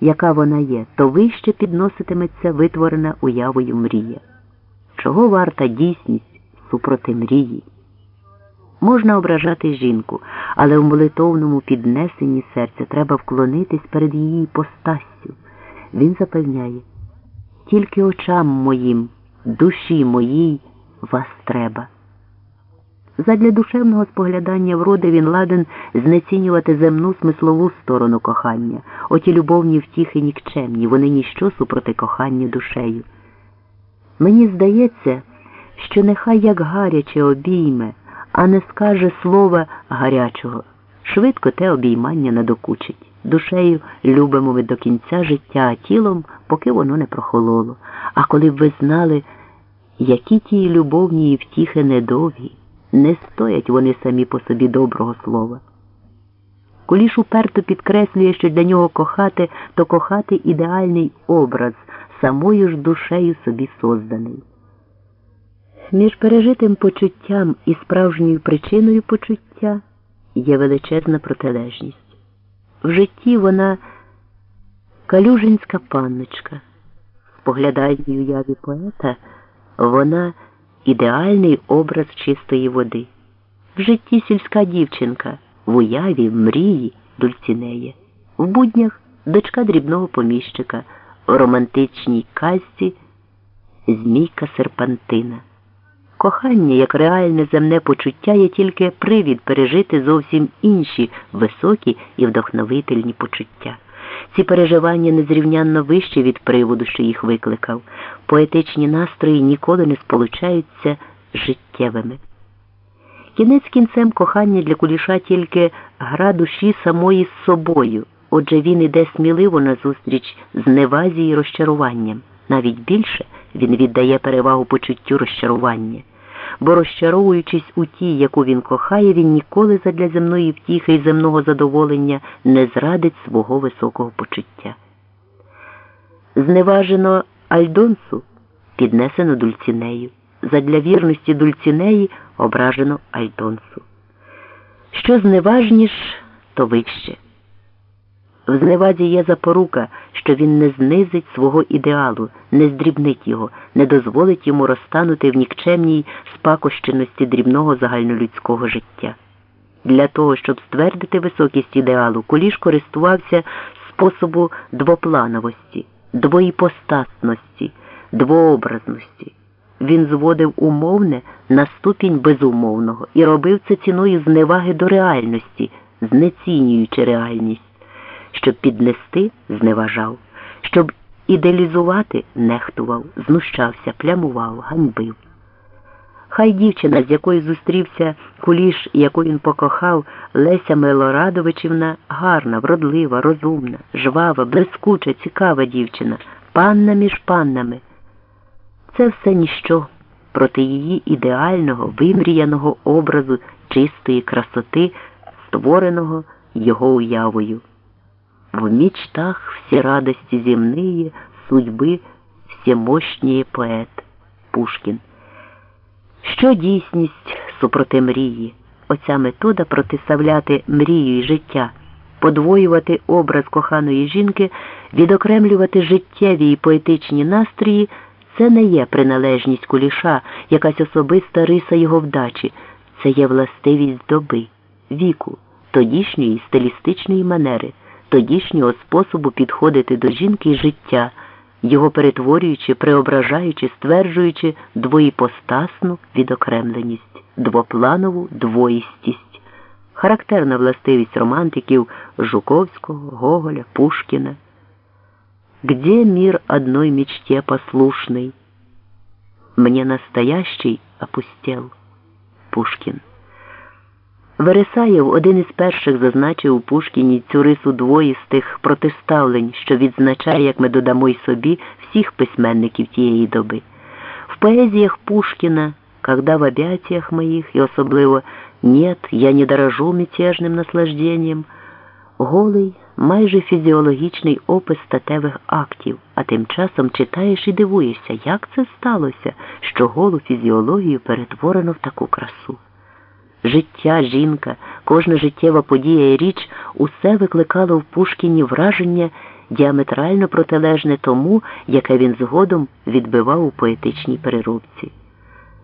яка вона є, то вище підноситиметься витворена уявою мрія. Чого варта дійсність супроти мрії? Можна ображати жінку, але в молитовному піднесенні серця треба вклонитись перед її постастю. Він запевняє, тільки очам моїм, душі моїй вас треба. Задля душевного споглядання вроди він ладен знецінювати земну смислову сторону кохання, оті любовні втіхи нікчемні, вони ніщо супроти кохання душею. Мені здається, що нехай як гаряче обійме, а не скаже слова гарячого. Швидко те обіймання надокучить. Душею любимо ми до кінця життя, а тілом, поки воно не прохололо. А коли б ви знали, які ті любовні втіхи недовгі, не стоять вони самі по собі доброго слова. Куліш уперто підкреслює, що для нього кохати, то кохати ідеальний образ, самою ж душею собі созданий. Між пережитим почуттям і справжньою причиною почуття є величезна протилежність. В житті вона калюжинська панночка. В поглядальній уяві поета вона ідеальний образ чистої води. В житті сільська дівчинка, в уяві, в мрії дульцінеє, в буднях дочка дрібного поміщика, в романтичній казці змійка серпантина. Кохання, як реальне земне почуття, є тільки привід пережити зовсім інші високі і вдохновительні почуття. Ці переживання незрівнянно вищі від приводу, що їх викликав. Поетичні настрої ніколи не сполучаються з життєвими. Кінець кінцем кохання для куліша тільки гра душі самої з собою, отже він іде сміливо назустріч зневазі і розчаруванням. Навіть більше він віддає перевагу почуттю розчарування бо розчаровуючись у тій, яку він кохає, він ніколи задля земної втіхи і земного задоволення не зрадить свого високого почуття. Зневажено Альдонсу піднесено Дульцінею. Задля вірності Дульцінеї ображено Альдонсу. Що зневажніш, то вище. В зневазі є запорука, що він не знизить свого ідеалу, не здрібнить його, не дозволить йому розтанути в нікчемній спакощеності дрібного загальнолюдського життя. Для того, щоб ствердити високість ідеалу, Куліш користувався способу двоплановості, двоїпостасності, двообразності. Він зводив умовне на ступінь безумовного і робив це ціною зневаги до реальності, знецінюючи реальність щоб піднести, зневажав, щоб ідеалізувати, нехтував, знущався, плямував, ганьбив. Хай дівчина, з якою зустрівся куліш, яку він покохав, Леся Милорадовичівна, гарна, вродлива, розумна, жвава, блискуча, цікава дівчина, панна між паннами. Це все ніщо проти її ідеального, вимріяного образу чистої красоти, створеного його уявою. В мечтах все радости земные, судьби всемощніє поет Пушкін. Що дійсність супроти мрії? Оця метода протиставляти мрію і життя, подвоювати образ коханої жінки, відокремлювати життєві і поетичні настрої це не є приналежність куліша, якась особиста риса його вдачі, це є властивість доби, віку, тодішньої стилістичної манери тодішнього способу підходити до жінки і життя, його перетворюючи, преображаючи, стверджуючи двоїпостасну відокремленість, двопланову двоїстість, характерна властивість романтиків Жуковського, Гоголя, Пушкіна. Где мир одной мечте послушный? Мне настоящий опустел. Пушкін. Вересаєв один із перших зазначив у Пушкіні цю рису двоїстих протиставлень, що відзначає, як ми додамо й собі всіх письменників тієї доби. В поезіях Пушкіна, когда в обятиях моїх, і особливо «Нет, я не дорожу мятежним наслажденням», голий, майже фізіологічний опис статевих актів, а тим часом читаєш і дивуєшся, як це сталося, що голу фізіологію перетворено в таку красу. Життя, жінка, кожна життєва подія і річ усе викликало в Пушкіні враження діаметрально протилежне тому, яке він згодом відбивав у поетичній переробці.